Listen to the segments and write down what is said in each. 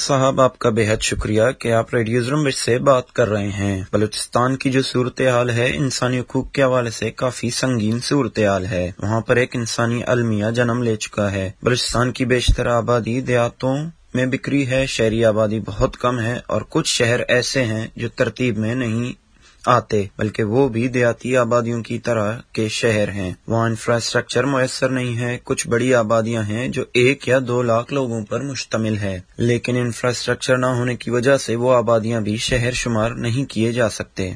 صاحب، آپ کا بے حد شکریہ کہ آپ ریڈیو زرمبش سے بات کر رہے ہیں۔ بلوچستان کی جو صورتحال ہے، انسانی حقوق کے حوالے سے کافی سنگین صورتحال ہے۔ وہاں پر ایک انسانی المیہ جنم لے چکا ہے۔ بلوچستان کی بیشتر آبادی دیہاتوں میں بکری ہے۔ شہری آبادی بہت کم ہے اور کچھ شہر ایسے ہیں جو ترتیب میں نہیں آتے، بلکہ وہ بھی دیہاتی آبادیوں کی طرح کے شہر ہیں۔ وہاں انفراسٹرکچر میسر نہیں ہے، کچھ بڑی آبادیاں ہیں جو ایک یا دو لاکھ لوگوں پر مشتمل ہے۔ لیکن انفراسٹرکچر نہ ہونے کی وجہ سے وہ آبادیاں بھی شہر شمار نہیں کیے جا سکتے۔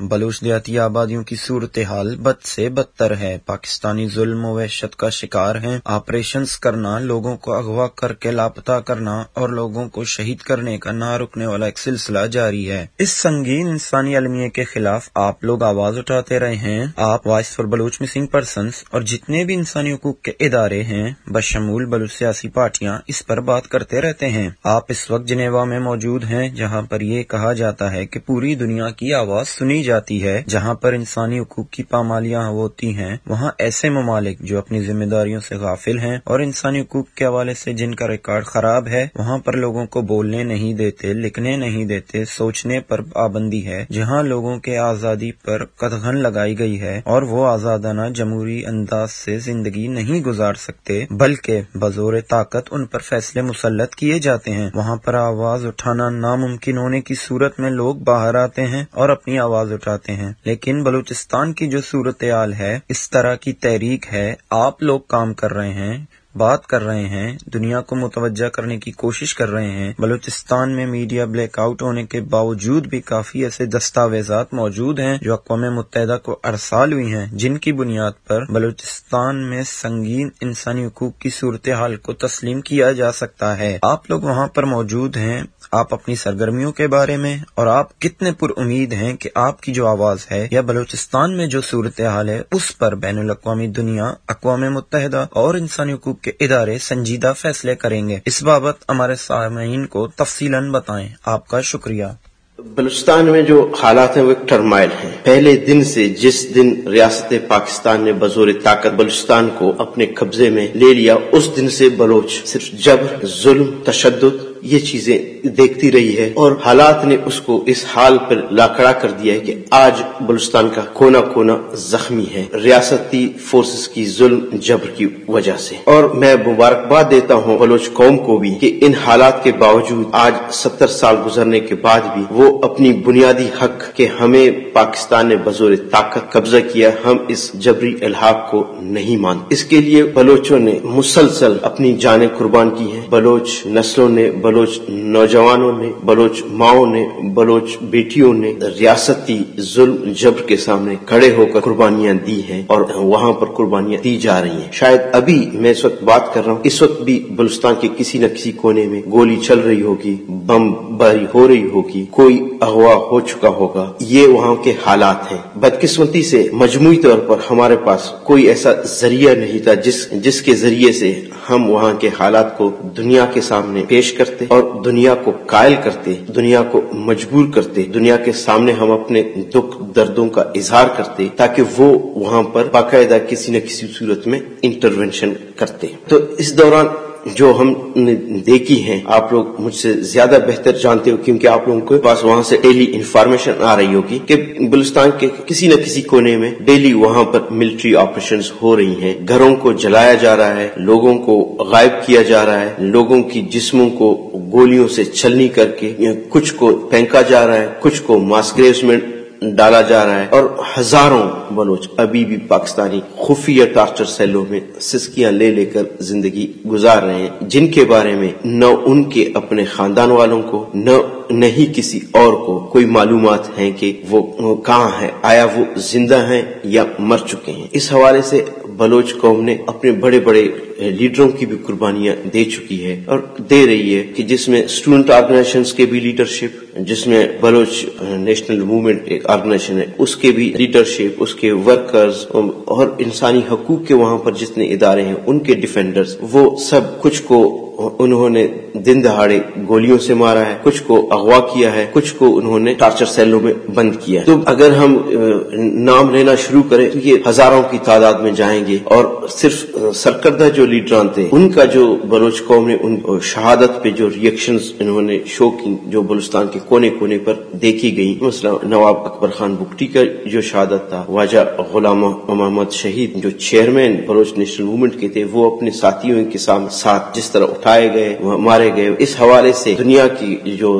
بلوچ دیہاتی آبادیوں کی صورتحال بد سے بدتر ہے۔ پاکستانی ظلم و وحشت کا شکار ہیں۔ آپریشنز کرنا، لوگوں کو اغوا کر کے لاپتہ کرنا اور لوگوں کو شہید کرنے کا نہ رکنے والا ایک سلسلہ جاری ہے۔ اس سنگین انسانی علمیے کے خلاف آپ لوگ آواز اٹھاتے رہے ہیں۔ آپ voice for Baloch missing persons اور جتنے بھی انسانی حقوق کے ادارے ہیں، بشمول بلوچ سیاسی پارٹیاں اس پر بات کرتے رہتے ہیں۔ آپ اس وقت جنیوا میں موجود ہیں جہاں پر یہ کہا جاتا ہے کہ پوری دنیا کی آواز سنی جاتی ہے جہاں پر انسانی حقوق کی پامالیاں ہوتی ہیں، وہاں ایسے ممالک جو اپنی ذمہ داریوں سے غافل ہیں اور انسانی حقوق کے حوالے سے جن کا ریکارڈ خراب ہے، وہاں پر لوگوں کو بولنے نہیں دیتے، لکھنے نہیں دیتے، سوچنے پر پابندی ہے، جہاں لوگوں کے آزادی پر قدغن لگائی گئی ہے اور وہ آزادانہ جمہوری انداز سے زندگی نہیں گزار سکتے، بلکہ بزور طاقت ان پر فیصلے مسلط کیے جاتے ہیں۔ وہاں پر آواز اٹھانا ناممکن ہونے کی صورت میں لوگ باہر آتے ہیں اور اپنی آواز اٹھاتے ہیں۔ لیکن بلوچستان کی جو صورتحال ہے، اس طرح کی تحریک ہے، آپ لوگ کام کر رہے ہیں، بات کر رہے ہیں، دنیا کو متوجہ کرنے کی کوشش کر رہے ہیں۔ بلوچستان میں میڈیا بلیک آؤٹ ہونے کے باوجود بھی کافی ایسے دستاویزات موجود ہیں جو اقوام متحدہ کو ارسال ہوئی ہیں، جن کی بنیاد پر بلوچستان میں سنگین انسانی حقوق کی صورتحال کو تسلیم کیا جا سکتا ہے۔ آپ لوگ وہاں پر موجود ہیں آپ اپنی سرگرمیوں کے بارے میں اور آپ کتنے پر امید ہیں کہ آپ کی جو آواز ہے یا بلوچستان میں جو صورتحال ہے، اس پر بین الاقوامی دنیا، اقوام متحدہ اور انسانی حقوق کے ادارے سنجیدہ فیصلے کریں گے۔ اس بابت ہمارے سامعین کو تفصیل بتائیں۔ آپ کا شکریہ۔ بلوچستان میں جو حالات ہیں، وہ ایک ٹرمائل ہیں۔ پہلے دن سے جس دن ریاست پاکستان نے بزور طاقت بلوچستان کو اپنے قبضے میں لے لیا، اس دن سے بلوچ صرف جبر، ظلم، تشدد یہ چیزیں دیکھتی رہی ہے اور حالات نے اس کو اس حال پر لاکڑا کر دیا ہے کہ آج بلوچستان کا کونا کونا زخمی ہے، ریاستی فورسز کی ظلم جبر کی وجہ سے۔ اور میں مبارکباد دیتا ہوں بلوچ قوم کو بھی کہ ان حالات کے باوجود آج ستر سال گزرنے کے بعد بھی وہ اپنی بنیادی حق کہ ہمیں پاکستان نے بزور طاقت قبضہ کیا، ہم اس جبری الحاق کو نہیں مانتے اس کے لیے بلوچوں نے مسلسل اپنی جانیں قربان کی ہیں۔ بلوچ نسلوں نے بلوچ بلوچ نوجوانوں نے، بلوچ ماؤں نے، بلوچ بیٹیوں نے ریاستی ظلم، جبر کے سامنے کھڑے ہو کر قربانیاں دی ہیں اور وہاں پر قربانیاں دی جا رہی ہیں۔ شاید ابھی میں اس وقت بات کر رہا ہوں، اس وقت بھی بلوچستان کے کسی نہ کسی کونے میں گولی چل رہی ہوگی، بم باری ہو رہی ہوگی، کوئی اغوا ہو چکا ہوگا۔ یہ وہاں کے حالات ہیں۔ بدقسمتی سے مجموعی طور پر ہمارے پاس کوئی ایسا ذریعہ نہیں تھا جس جس کے ذریعے سے ہم وہاں کے حالات کو دنیا کے سامنے پیش کرتے اور دنیا کو قائل کرتے، دنیا کو مجبور کرتے، دنیا کے سامنے ہم اپنے دکھ دردوں کا اظہار کرتے تاکہ وہ وہاں پر باقاعدہ کسی نہ کسی صورت میں انٹروینشن کرتے۔ تو اس دوران جو ہم نے دیکھی ہیں، آپ لوگ مجھ سے زیادہ بہتر جانتے ہو، کیونکہ آپ لوگوں کے پاس وہاں سے ڈیلی انفارمیشن آ رہی ہوگی کہ بلوچستان کے کسی نہ کسی کونے میں ڈیلی وہاں پر ملٹری آپریشن ہو رہی ہیں۔ گھروں کو جلایا جا رہا ہے، لوگوں کو غائب کیا جا رہا ہے، لوگوں کی جسموں کو گولیوں سے چھلنی کر کے کچھ کو پھینکا جا رہا ہے، کچھ کو ماسکریس میں ڈالا جا رہا ہے اور ہزاروں بلوچ ابھی بھی پاکستانی خفیہ ٹارچر سیلوں میں سسکیاں لے لے کر زندگی گزار رہے ہیں، جن کے بارے میں نہ ان کے اپنے خاندان والوں کو، نہ نہیں کسی اور کو کوئی معلومات ہیں کہ وہ کہاں ہے آیا وہ زندہ ہیں یا مر چکے ہیں۔ اس حوالے سے بلوچ قوم نے اپنے بڑے بڑے لیڈروں کی بھی قربانیاں دے چکی ہے اور دے رہی ہے کہ جس میں اسٹوڈنٹ آرگنائزیشن کے بھی لیڈرشپ جس میں بلوچ نیشنل موومنٹ ایک آرگنائزیشن ہے، اس کے بھی لیڈرشپ اس کے ورکرز um, اور انسانی حقوق کے وہاں پر جتنے ادارے ہیں، ان کے ڈیفینڈرز وہ سب کچھ کو انہوں نے دن دہاڑے گولیوں سے مارا ہے، کچھ کو اغوا کیا ہے، کچھ کو انہوں نے ٹارچر سیلوں میں بند کیا ہے۔ تو اگر ہم نام لینا شروع کریں تو یہ ہزاروں کی تعداد میں جائیں گے اور صرف سرکردہ جو لیڈران تھے، ان کا جو بلوچ قوم نے ان شہادت پہ جو ریئیکشن انہوں نے شو کی، جو بلوچستان کے کونے کونے پر دیکھی گئی مثلا نواب اکبر خان بکٹی کا جو شہادت تھا، واجہ غلام محمد شہید جو چیئرمین بلوچ نیشنل موومنٹ کے تھے، وہ اپنے ساتھیوں کے ساتھ جس طرح کھائے گئے، مارے گئے۔ اس حوالے سے دنیا کی جو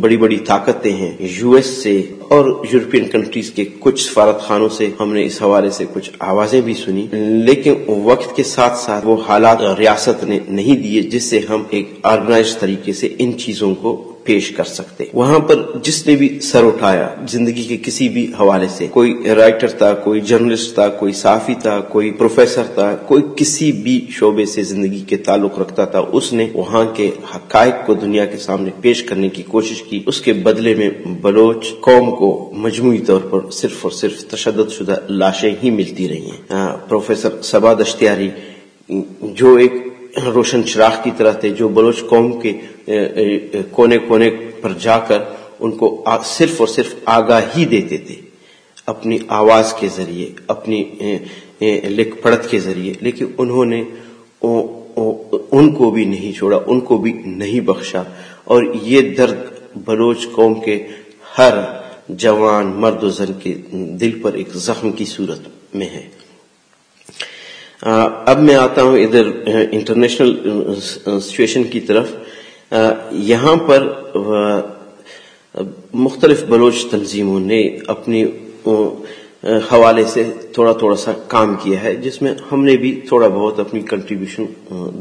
بڑی بڑی طاقتیں ہیں، یو ایس سے اور یورپین کنٹریز کے کچھ سفارت خانوں سے ہم نے اس حوالے سے کچھ آوازیں بھی سنی، لیکن وقت کے ساتھ ساتھ وہ حالات ریاست نے نہیں دیے جس سے ہم ایک آرگنائز طریقے سے ان چیزوں کو پیش کر سکتے۔ وہاں پر جس نے بھی سر اٹھایا، زندگی کے کسی بھی حوالے سے، کوئی رائٹر تھا، کوئی جرنلسٹ تھا، کوئی صحافی تھا، کوئی پروفیسر تھا، کوئی کسی بھی شعبے سے زندگی کے تعلق رکھتا تھا، اس نے وہاں کے حقائق کو دنیا کے سامنے پیش کرنے کی کوشش کی۔ اس کے بدلے میں بلوچ قوم کو کو مجموعی طور پر صرف اور صرف تشدد شدہ لاشیں ہی ملتی رہی ہیں۔ ہاں، پروفیسر سباد اشتیاری، جو ایک روشن چراغ کی طرح تھے، جو بلوچ قوم کے کونے کونے پر جا کر ان کو صرف اور صرف آگاہی دیتے تھے، اپنی آواز کے ذریعے، اپنی لکھ پڑت کے ذریعے، لیکن انہوں نے ان کو بھی نہیں چھوڑا، ان کو بھی نہیں بخشا۔ اور یہ درد بلوچ قوم کے ہر جوان مرد و زن کے دل پر ایک زخم کی صورت میں ہے۔ اب میں آتا ہوں ادھر انٹرنیشنل سچویشن کی طرف۔ یہاں پر مختلف بلوچ تنظیموں نے اپنی حوالے سے تھوڑا تھوڑا سا کام کیا ہے، جس میں ہم نے بھی تھوڑا بہت اپنی کنٹریبیوشن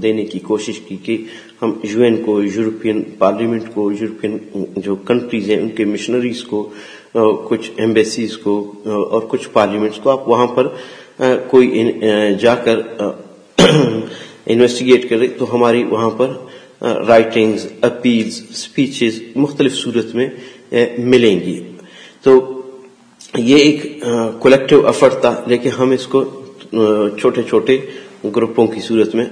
دینے کی کوشش کی کہ ہم یو این کو یورپین پارلیمنٹ کو یورپین جو کنٹریز ہیں، ان کے مشنریز کو کچھ ایمبیسیز کو اور کچھ پارلیمنٹس کو آپ وہاں پر کوئی جا کر انویسٹیگیٹ کرے تو ہماری وہاں پر رائٹنگز اپیلز اسپیچز مختلف صورت میں ملیں گی۔ تو یہ ایک کولیکٹو ایفرٹ تھا لیکن ہم اس کو چھوٹے چھوٹے گروپوں کی صورت میں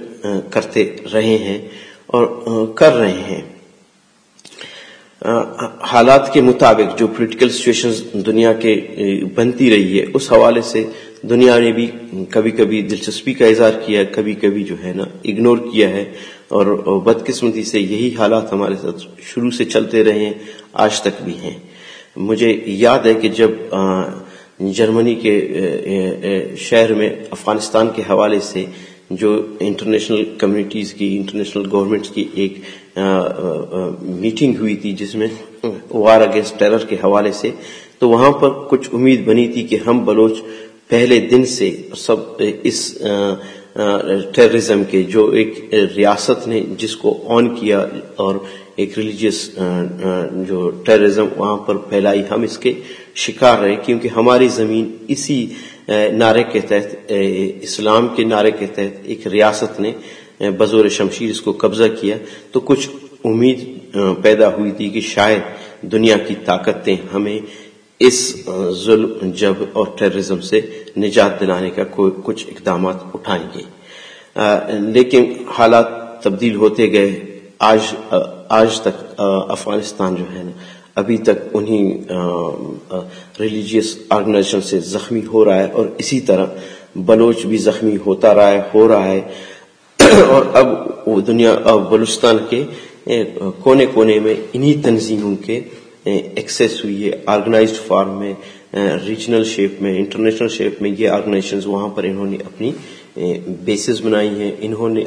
کرتے رہے ہیں اور کر رہے ہیں۔ حالات کے مطابق جو پولیٹیکل سچویشن دنیا کے بنتی رہی ہے، اس حوالے سے دنیا نے بھی کبھی کبھی دلچسپی کا اظہار کیا کبھی کبھی جو ہے نا اگنور کیا ہے۔ اور بدقسمتی سے یہی حالات ہمارے ساتھ شروع سے چلتے رہے ہیں، آج تک بھی ہیں۔ مجھے یاد ہے کہ جب جرمنی کے شہر میں افغانستان کے حوالے سے جو انٹرنیشنل کمیونٹیز کی، انٹرنیشنل گورنمنٹس کی ایک میٹنگ ہوئی تھی جس میں وار اگینسٹ ٹیرر کے حوالے سے، تو وہاں پر کچھ امید بنی تھی کہ ہم بلوچ پہلے دن سے سب اس ٹیررزم کے جو ایک ریاست نے جس کو آن کیا اور ایک ریلیجیس جو ٹیررزم وہاں پر پھیلائی، ہم اس کے شکار رہے کیونکہ ہماری زمین اسی نعرے کے تحت اسلام کے نعرے کے تحت ایک ریاست نے بزور شمشیر اس کو قبضہ کیا۔ تو کچھ امید پیدا ہوئی تھی کہ شاید دنیا کی طاقتیں ہمیں اس ظلم، جب اور ٹیررزم سے نجات دلانے کا کوئی کچھ اقدامات اٹھائیں گے۔ لیکن حالات تبدیل ہوتے گئے۔ آج آج تک افغانستان جو ہے نا، ابھی تک انہی ریلیجیس آرگنائزیشن سے زخمی ہو رہا ہے اور اسی طرح بلوچ بھی زخمی ہوتا رہا ہے، ہو رہا ہے۔ اور اب وہ دنیا بلوچستان کے کونے کونے میں انہی تنظیموں کے ایکسیس ہوئی ہے۔ آرگنائزڈ فارم میں ریجنل شیپ میں انٹرنیشنل شیپ میں یہ آرگنائزیشن وہاں پر انہوں نے اپنی بیسز بنائی ہیں۔ انہوں نے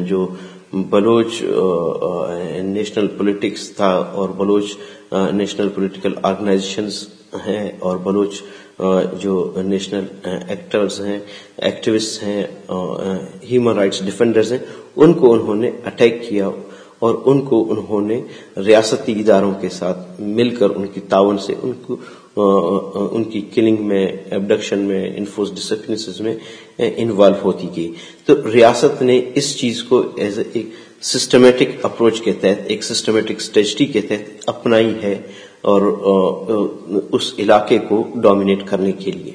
جو بلوچ نیشنل پولیٹکس تھا اور بلوچ نیشنل پولیٹیکل آرگنائزیشنز ہیں اور بلوچ جو نیشنل ایکٹرز ہیں ایکٹیوسٹ ہیں ہیومن رائٹس ڈیفینڈرز ہیں، ان کو انہوں نے اٹیک کیا اور ان کو انہوں نے ریاستی اداروں کے ساتھ مل کر ان کی تعاون سے ان کو ان کی کلنگ میں ایبڈکشن میں انفورس ڈسپلنس میں انوالو ہوتی گئی۔ تو ریاست نے اس چیز کو ایز اے ایک سسٹمیٹک اپروچ کے تحت، ایک سسٹمیٹک اسٹریٹجی کے تحت اپنائی ہے اور اس علاقے کو ڈومینیٹ کرنے کے لیے۔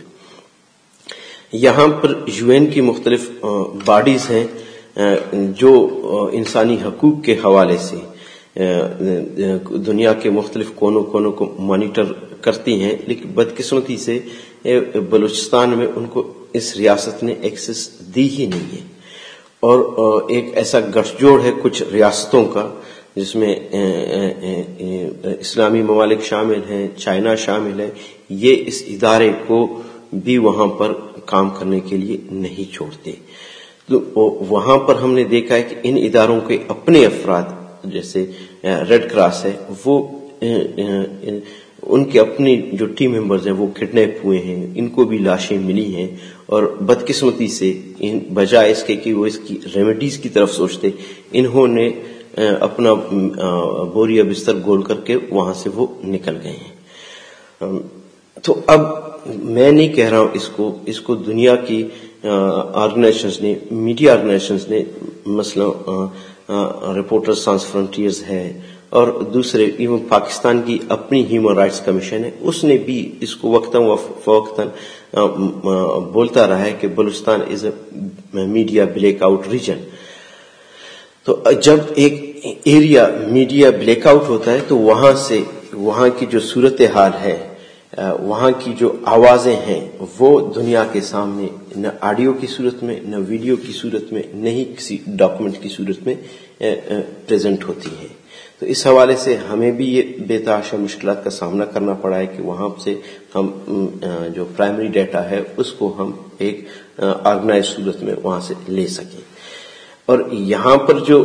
یہاں پر یو این کی مختلف باڈیز ہیں جو انسانی حقوق کے حوالے سے دنیا کے مختلف کونوں کونوں کو مانیٹر کرتی ہیں، لیکن بدقسمتی سے بلوچستان میں ان کو اس ریاست نے ایکسس دی ہی نہیں ہے۔ اور ایک ایسا گٹھ جوڑ ہے کچھ ریاستوں کا، جس میں اسلامی ممالک شامل ہیں، چائنا شامل ہے، یہ اس ادارے کو بھی وہاں پر کام کرنے کے لیے نہیں چھوڑتے۔ تو وہاں پر ہم نے دیکھا ہے کہ ان اداروں کے اپنے افراد، جیسے ریڈ کراس ہے، وہ ان کے اپنے جو ٹیم ممبرز ہیں وہ کڈنیپ ہوئے ہیں، ان کو بھی لاشیں ملی ہیں اور بدقسمتی سے بجائے اس کے کہ وہ اس کی ریمیڈیز کی طرف سوچتے، انہوں نے اپنا بوریا بستر گول کر کے وہاں سے وہ نکل گئے ہیں۔ تو اب میں نہیں کہہ رہا ہوں اس کو اس کو دنیا کی آرگنائزیشنز نے میڈیا آرگنائزیشنز نے، مثلا رپورٹر سانس فرنٹیئرز ہے۔ اور دوسرے ایون پاکستان کی اپنی ہیومن رائٹس کمیشن ہے، اس نے بھی اس کو وقتاً فوقتاً بولتا رہا ہے کہ Balochistan is a media black out region تو جب ایک ایریا میڈیا بلیک آؤٹ ہوتا ہے تو وہاں سے، وہاں کی جو صورت حال ہے وہاں کی جو آوازیں ہیں، وہ دنیا کے سامنے نہ آڈیو کی صورت میں، نہ ویڈیو کی صورت میں نہ ہی کسی ڈاکومنٹ کی صورت میں پریزنٹ ہوتی ہیں۔ تو اس حوالے سے ہمیں بھی یہ بے تحاشا مشکلات کا سامنا کرنا پڑا ہے کہ وہاں سے ہم جو پرائمری ڈیٹا ہے، اس کو ہم ایک آرگنائز صورت میں وہاں سے لے سکیں۔ اور یہاں پر جو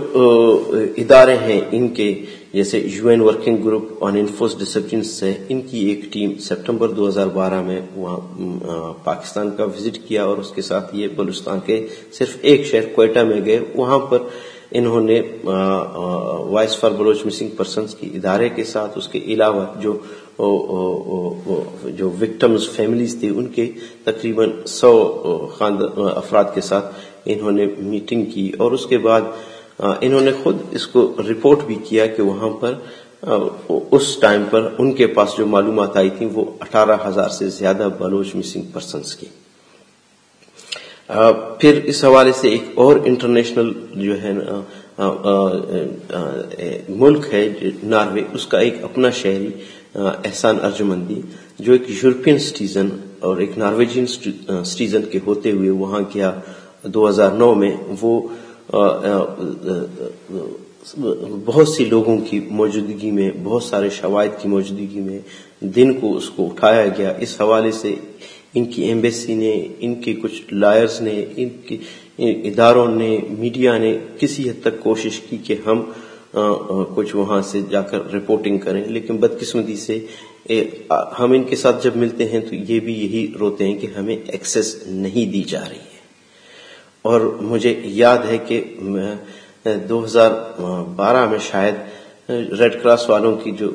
ادارے ہیں، ان کے جیسے U N working group on enforced disappearances ہے ان کی ایک ٹیم سپٹمبر دو ہزار بارہ میں وہاں پاکستان کا وزٹ کیا اور اس کے ساتھ یہ بلوچستان کے صرف ایک شہر کوئٹہ میں گئے۔ وہاں پر انہوں نے voice for Baloch missing persons کی ادارے کے ساتھ، اس کے علاوہ جو جو وکٹمز، فیملیز تھی ان کے تقریباً سو افراد کے ساتھ انہوں نے میٹنگ کی اور اس کے بعد انہوں نے خود اس کو رپورٹ بھی کیا کہ وہاں پر اس ٹائم پر ان کے پاس جو معلومات آئی تھیں، وہ اٹھارہ ہزار سے زیادہ بلوچ مسنگ پرسنز کی۔ پھر اس حوالے سے ایک اور انٹرنیشنل جو ہے ملک ہے ناروے، اس کا ایک اپنا شہری احسان ارجمندی، جو ایک یورپین سٹیزن اور ایک نارویجین سٹیزن کے ہوتے ہوئے وہاں کیا دو ہزار نو میں وہ بہت سی لوگوں کی موجودگی میں، بہت سارے شوائد کی موجودگی میں دن کو اس کو اٹھایا گیا۔ اس حوالے سے ان کی ایمبیسی نے، ان کے کچھ لائرز نے، ان کے اداروں نے میڈیا نے کسی حد تک کوشش کی کہ ہم کچھ وہاں سے جا کر رپورٹنگ کریں۔ لیکن بدقسمتی سے ہم ان کے ساتھ جب ملتے ہیں تو یہ بھی یہی روتے ہیں کہ ہمیں ایکسس نہیں دی جا رہی ہے۔ اور مجھے یاد ہے کہ دو ہزار بارہ میں شاید ریڈ کراس والوں کی جو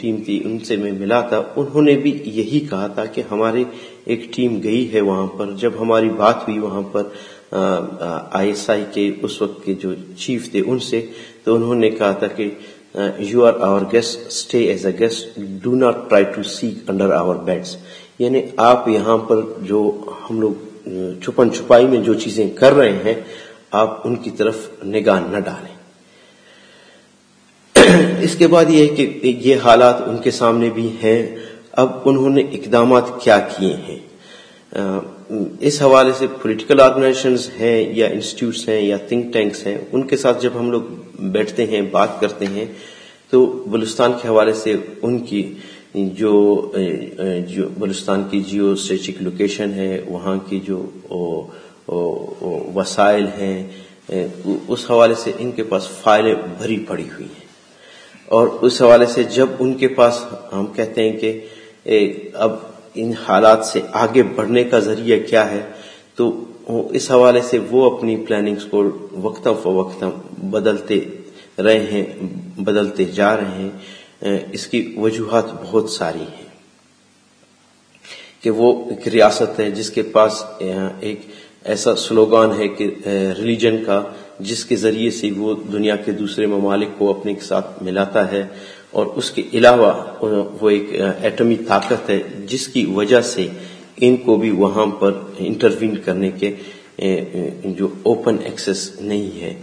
ٹیم تھی، ان سے میں ملا تھا۔ انہوں نے بھی یہی کہا تھا کہ ہماری ایک ٹیم گئی ہے وہاں پر۔ جب ہماری بات ہوئی وہاں پر آئی ایس آئی کے اس وقت کے جو چیف تھے ان سے، تو انہوں نے کہا تھا کہ you are our guest, stay as a guest, do not try to seek under our beds یعنی آپ یہاں پر جو ہم لوگ چھپن چھپائی میں جو چیزیں کر رہے ہیں، آپ ان کی طرف نگاہ نہ ڈالیں۔ اس کے بعد یہ ہے کہ یہ حالات ان کے سامنے بھی ہیں۔ اب انہوں نے اقدامات کیا کیے ہیں؟ اس حوالے سے پولیٹیکل آرگنائزیشنز ہیں یا انسٹیٹیوٹس ہیں یا تھنک ٹینکس ہیں، ان کے ساتھ جب ہم لوگ بیٹھتے ہیں، بات کرتے ہیں، تو بلوچستان کے حوالے سے ان کی جو جو بلوچستان کی جیو اسٹریٹجک لوکیشن ہے، وہاں کی جو وسائل ہیں اس حوالے سے ان کے پاس فائلیں بھری پڑی ہوئی ہیں۔ اور اس حوالے سے جب ان کے پاس ہم کہتے ہیں کہ اب ان حالات سے آگے بڑھنے کا ذریعہ کیا ہے، تو اس حوالے سے وہ اپنی پلاننگز کو وقتا فوقتا بدلتے رہے ہیں، بدلتے جا رہے ہیں۔ اس کی وجوہات بہت ساری ہیں کہ وہ ایک ریاست ہے جس کے پاس ایک ایسا سلوگان ہے کہ ریلیجن کا جس کے ذریعے سے وہ دنیا کے دوسرے ممالک کو اپنے ساتھ ملاتا ہے اور اس کے علاوہ وہ ایک ایٹمی طاقت ہے، جس کی وجہ سے ان کو بھی وہاں پر انٹروین کرنے کے جو اوپن ایکسس نہیں ہے۔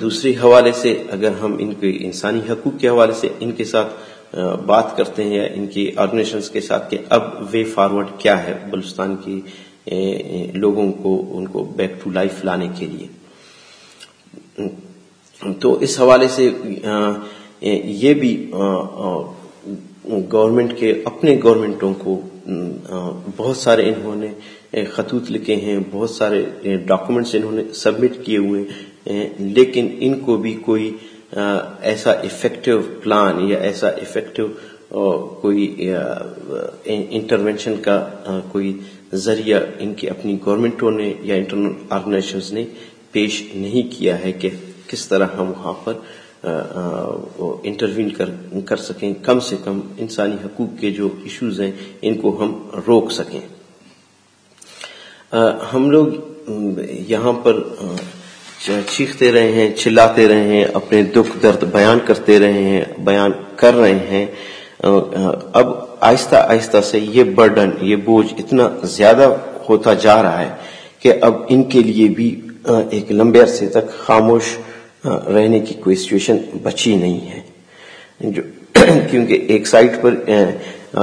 دوسری حوالے سے اگر ہم ان کے انسانی حقوق کے حوالے سے ان کے ساتھ بات کرتے ہیں یا ان کی آرگنیشنز کے ساتھ کہ اب وے فارورڈ کیا ہے، بلوچستان کی لوگوں کو، ان کو بیک ٹو لائف لانے کے لیے۔ تو اس حوالے سے یہ بھی گورنمنٹ کے اپنے گورنمنٹوں کو بہت سارے انہوں نے خطوط لکھے ہیں، بہت سارے ڈاکومنٹس انہوں نے سبمٹ کیے ہوئے لیکن ان کو بھی کوئی ایسا افیکٹو پلان یا ایسا افیکٹو کوئی انٹروینشن کا کوئی ذریعہ ان کی اپنی گورنمنٹوں نے یا انٹرنل آرگنائزیشنز نے پیش نہیں کیا ہے کہ کس طرح ہم وہاں پر انٹروین کر سکیں۔ کم سے کم انسانی حقوق کے جو ایشوز ہیں، ان کو ہم روک سکیں۔ ہم لوگ یہاں پر چیختے رہے ہیں، چلاتے رہے ہیں، اپنے دکھ درد بیان کرتے رہے ہیں، بیان کر رہے ہیں۔ اب آہستہ آہستہ سے یہ برڈن یہ بوجھ اتنا زیادہ ہوتا جا رہا ہے کہ اب ان کے لیے بھی ایک لمبے عرصے تک خاموش رہنے کی کوئی سچویشن بچی نہیں ہے۔ جو، کیونکہ ایک سائٹ پر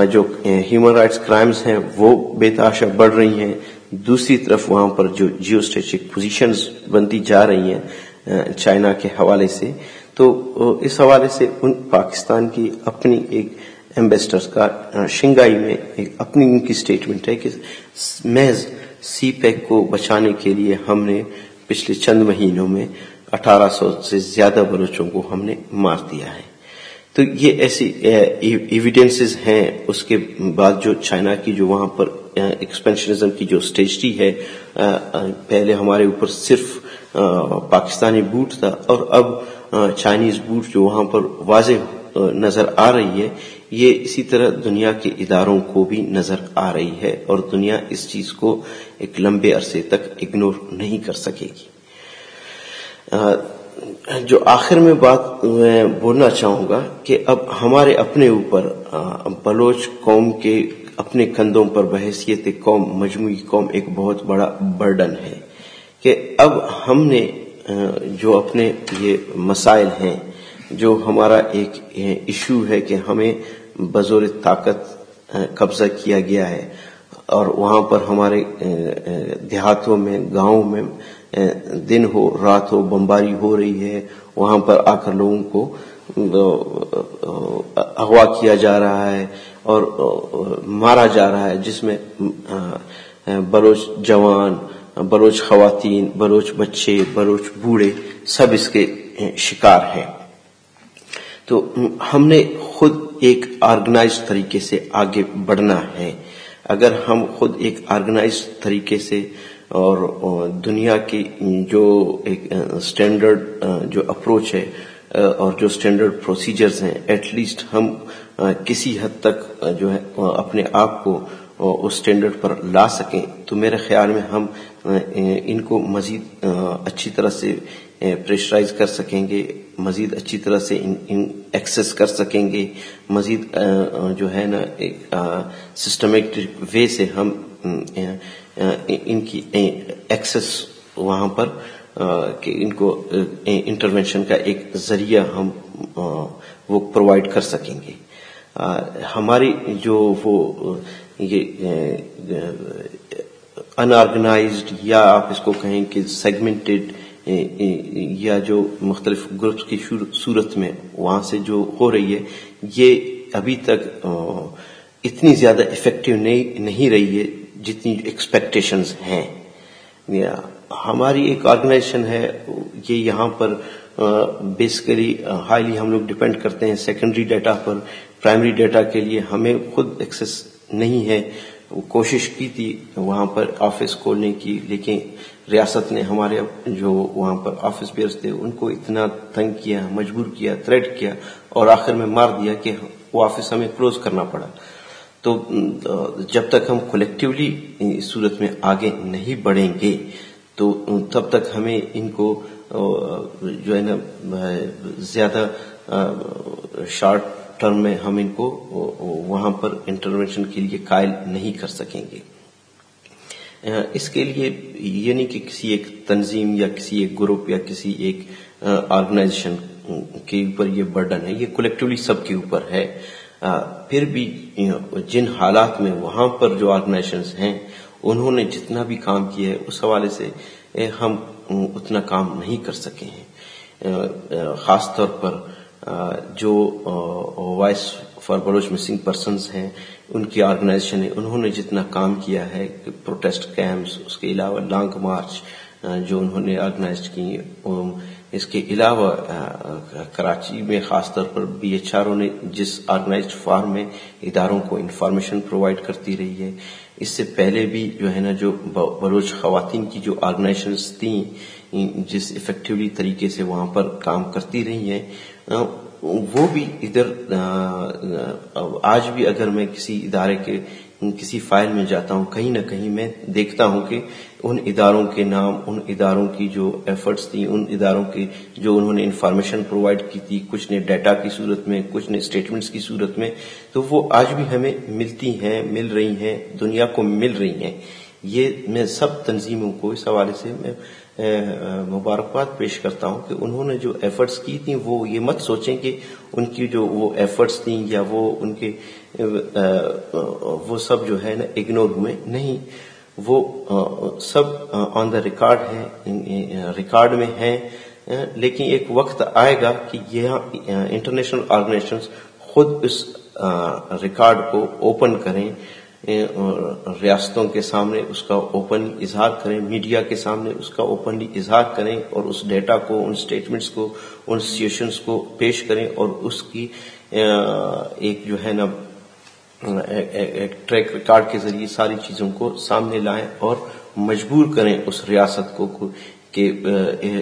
جو ہیومن رائٹس کرائمز ہیں، وہ بے تاشا بڑھ رہی ہیں۔ دوسری طرف وہاں پر جو جیو اسٹریٹجک پوزیشنز بنتی جا رہی ہیں چائنا کے حوالے سے۔ تو اس حوالے سے ان پاکستان کی اپنی ایک ایمبیسڈرز کا شنگائی میں ایک اپنی ان کی سٹیٹمنٹ ہے کہ محض سی پیک کو بچانے کے لیے ہم نے پچھلے چند مہینوں میں اٹھارہ سو سے زیادہ بلوچوں کو ہم نے مار دیا ہے۔ تو یہ ایسی ایویڈینسز ہیں۔ اس کے بعد جو چائنا کی جو وہاں پر ایکسپینشنزم کی جو اسٹیجری ہے پہلے ہمارے اوپر صرف پاکستانی بوٹ تھا اور اب چائنیز بوٹ جو وہاں پر واضح نظر آ رہی ہے یہ اسی طرح دنیا کے اداروں کو بھی نظر آ رہی ہے اور دنیا اس چیز کو ایک لمبے عرصے تک اگنور نہیں کر سکے گی۔ جو آخر میں بات میں بولنا چاہوں گا کہ اب ہمارے اپنے اوپر بلوچ قوم کے اپنے کندھوں پر بحثیت قوم، مجموعی قوم ایک بہت بڑا برڈن ہے کہ اب ہم نے جو اپنے یہ مسائل ہیں، جو ہمارا ایک ایشو ہے کہ ہمیں بزور طاقت قبضہ کیا گیا ہے۔ اور وہاں پر ہمارے دیہاتوں میں، گاؤں میں دن ہو، رات ہو، بمباری ہو رہی ہے۔ وہاں پر آ کر لوگوں کو اغوا کیا جا رہا ہے اور مارا جا رہا ہے، جس میں بلوچ جوان، بلوچ خواتین، بلوچ بچے، بلوچ بوڑھے، سب اس کے شکار ہیں۔ تو ہم نے خود ایک آرگنائز طریقے سے آگے بڑھنا ہے۔ اگر ہم خود ایک آرگنائز طریقے سے اور دنیا کی جو ایک اسٹینڈرڈ جو اپروچ ہے، اور جو اسٹینڈرڈ پروسیجرز ہیں ایٹ لیسٹ ہم کسی حد تک جو ہے اپنے آپ کو اس اسٹینڈرڈ پر لا سکیں۔ تو میرے خیال میں ہم ان کو مزید اچھی طرح سے پریشرائز کر سکیں گے، مزید اچھی طرح سے ایکسس کر سکیں گے، مزید جو ہے نا، ایک سسٹمیٹک وے سے ہم ان کی ایکسس وہاں پر کہ ان کو انٹروینشن کا ایک ذریعہ ہم وہ پرووائڈ کر سکیں گے۔ ہماری جو وہ، یہ انآرگنائزڈ یا آپ اس کو کہیں کہ سیگمنٹڈ یا جو مختلف گروپس کی صورت میں وہاں سے جو ہو رہی ہے، یہ ابھی تک اتنی زیادہ افیکٹو نہیں رہی ہے جتنی ایکسپیکٹیشنز ہیں۔ ہماری ایک آرگنائزیشن ہے، یہ یہاں پر بیسیکلی ہائیلی ہم لوگ ڈپینڈ کرتے ہیں سیکنڈری ڈیٹا پر پرائمری ڈیٹا کے لیے ہمیں خود ایکسس نہیں ہے۔ کوشش کی تھی وہاں پر آفس کھولنے کی، لیکن ریاست نے ہمارے جو وہاں پر آفس بیئرس تھے، ان کو اتنا تنگ کیا، مجبور کیا تھریٹ کیا، اور آخر میں مار دیا کہ وہ آفس ہمیں کلوز کرنا پڑا۔ تو، جب تک ہم کولیکٹیولی اس صورت میں آگے نہیں بڑھیں گے، تو تب تک ہمیں ان کو، جو ہے نا، زیادہ شارٹ ٹرم میں ہم ان کو وہاں پر انٹروینشن کے لیے قائل نہیں کر سکیں گے۔ اس کے لیے یہ نہیں کہ کسی ایک تنظیم یا کسی ایک گروپ یا کسی ایک آرگنائزیشن کے اوپر یہ برڈن ہے، یہ کولیکٹولی سب کے اوپر ہے۔ پھر بھی جن حالات میں وہاں پر جو آرگنائزیشنز ہیں، انہوں نے جتنا بھی کام کیا ہے، اس حوالے سے ہم، اتنا کام نہیں کر سکے ہیں۔ خاص طور پر جو voice for Baloch missing persons ہیں، ان کی آرگنائزیشن ہے، انہوں نے جتنا کام کیا ہے، پروٹیسٹ کیمپس، اس کے علاوہ لانگ مارچ جو انہوں نے آرگنائز کی اس کے علاوہ کراچی میں خاص طور پر بی ایچ آر او نے جس آرگنائزڈ فارم میں اداروں کو انفارمیشن پرووائڈ کرتی رہی ہے، اس سے پہلے بھی جو ہے نا، جو بلوچ خواتین کی جو آرگنائزیشنز تھیں جس افیکٹولی طریقے سے وہاں پر کام کرتی رہی ہیں وہ بھی ادھر آج بھی اگر میں کسی ادارے کے، کسی فائل میں جاتا ہوں، کہیں نہ کہیں میں دیکھتا ہوں کہ ان اداروں کے نام، ان اداروں کی جو ایفرٹس تھیں، ان اداروں کی جو انہوں نے انفارمیشن پرووائڈ کی تھی، کچھ نے ڈیٹا کی صورت میں، کچھ نے اسٹیٹمنٹس کی صورت میں، تو وہ آج بھی ہمیں ملتی ہیں، مل رہی ہیں، دنیا کو مل رہی ہیں۔ یہ میں سب تنظیموں کو اس حوالے سے میں مبارکباد پیش کرتا ہوں کہ انہوں نے جو ایفرٹس کی تھیں، وہ یہ مت سوچیں کہ ان کی جو وہ ایفرٹس تھیں یا وہ ان کے وہ سب جو ہے نا اگنور ہوئے۔ نہیں، وہ سب آن دا ریکارڈ ہیں ریکارڈ میں ہیں۔ لیکن ایک وقت آئے گا کہ یہ انٹرنیشنل آرگنائزیشن خود اس ریکارڈ کو اوپن کریں۔ ریاستوں کے سامنے اس کا اوپن اظہار کریں میڈیا کے سامنے اس کا اوپنلی اظہار کریں، اور اس ڈیٹا کو، ان سٹیٹمنٹس کو، ان سچویشنس کو پیش کریں، اور اس کی ایک جو ہے نا ٹریک ریکارڈ کے ذریعے ساری چیزوں کو سامنے لائیں اور مجبور کریں اس ریاست کو کہ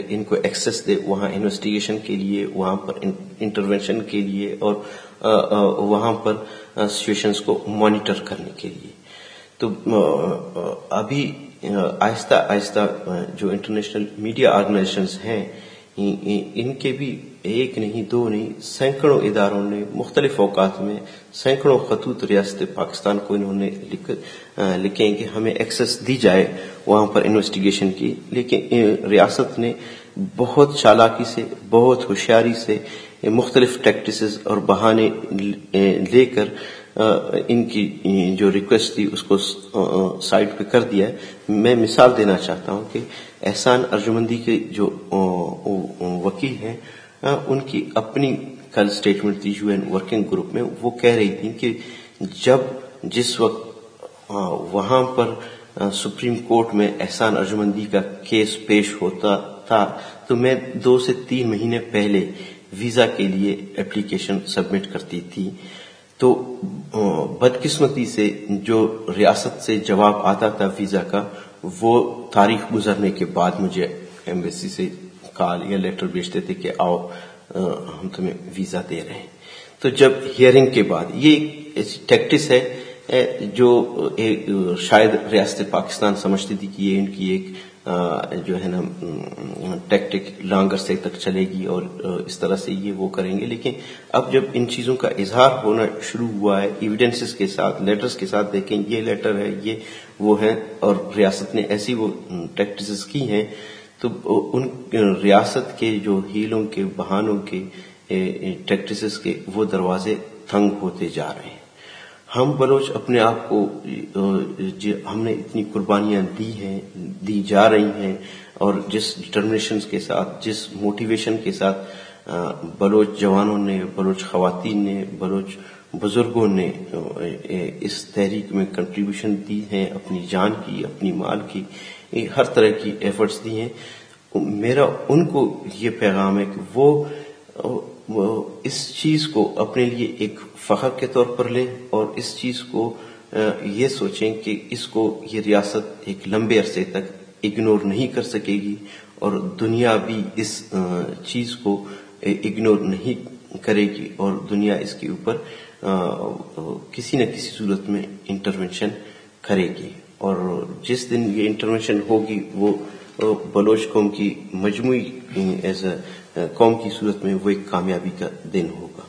ان کو ایکسس دے، وہاں انویسٹیگیشن کے لیے، وہاں پر انٹروینشن کے لیے، اور وہاں پر سچویشنز کو مانیٹر کرنے کے لیے۔ تو ابھی آہستہ آہستہ جو انٹرنیشنل میڈیا آرگنائزیشنز ہیں ان کے بھی ایک نہیں، دو نہیں، سینکڑوں اداروں نے مختلف اوقات میں سینکڑوں خطوط ریاست پاکستان کو انہوں نے لکھیں کہ ہمیں ایکسس دی جائے وہاں پر انویسٹیگیشن کی۔ لیکن ریاست نے بہت چالاکی سے، بہت ہوشیاری سے مختلف ٹیکٹسز اور بہانے لے کر ان کی جو ریکویسٹ تھی، اس کو سائٹ پہ کر دیا ہے۔ میں مثال دینا چاہتا ہوں کہ احسان ارجمندی کے جو وکیل ہیں ان کی اپنی کل اسٹیٹمنٹ تھی یو این ورکنگ گروپ میں، وہ کہہ رہی تھی کہ جب جس وقت وہاں پر سپریم کورٹ میں احسان ارجمندی کا کیس پیش ہوتا تھا، تو میں دو سے تین مہینے پہلے ویزا کے لیے اپلیکیشن سبمٹ کرتی تھی۔ تو بدقسمتی سے جو ریاست سے جواب آتا تھا ویزا کا، وہ تاریخ گزرنے کے بعد مجھے ایمبیسی سے کال یا لیٹر بھیجتے تھے کہ آؤ ہم تمہیں ویزا دے رہے ہیں۔ تو جب ہیئرنگ کے بعد، یہ ٹیکٹس ہے جو شاید ریاست پاکستان سمجھتی تھی کہ یہ ان کی ایک جو ہے نا ٹیکٹک لانگ عرصے تک چلے گی اور اس طرح سے یہ وہ کریں گے۔ لیکن اب جب ان چیزوں کا اظہار ہونا شروع ہوا ہے ایویڈنسز کے ساتھ لیٹرز کے ساتھ دیکھیں، یہ لیٹر ہے، یہ وہ ہے، اور ریاست نے ایسی وہ ٹیکٹس کی ہیں، تو ان ریاست کے جو ہیلوں کے، بہانوں کے ٹیکٹسز کے وہ دروازے تنگ ہوتے جا رہے ہیں۔ ہم بلوچ اپنے آپ کو ہم نے اتنی قربانیاں دی ہیں، دی جا رہی ہیں، اور جس ڈٹرمنیشن کے ساتھ، جس موٹیویشن کے ساتھ بلوچ جوانوں نے بلوچ خواتین نے بلوچ بزرگوں نے اس تحریک میں کنٹریبیوشن دی ہے اپنی جان کی، اپنی مال کی ہر طرح کی ایفرٹس دی ہیں۔ میرا، ان کو یہ پیغام ہے کہ وہ وہ اس چیز کو اپنے لیے ایک فخر کے طور پر لیں اور اس چیز کو یہ سوچیں کہ اس کو یہ ریاست ایک لمبے عرصے تک اگنور نہیں کر سکے گی اور دنیا بھی اس چیز کو اگنور نہیں کرے گی اور دنیا اس کے اوپر کسی نہ کسی صورت میں انٹروینشن کرے گی اور جس دن یہ انٹروینشن ہوگی وہ بلوچ قوم کی مجموعی ایز اے قوم کی صورت میں وہ ایک کامیابی کا دن ہوگا۔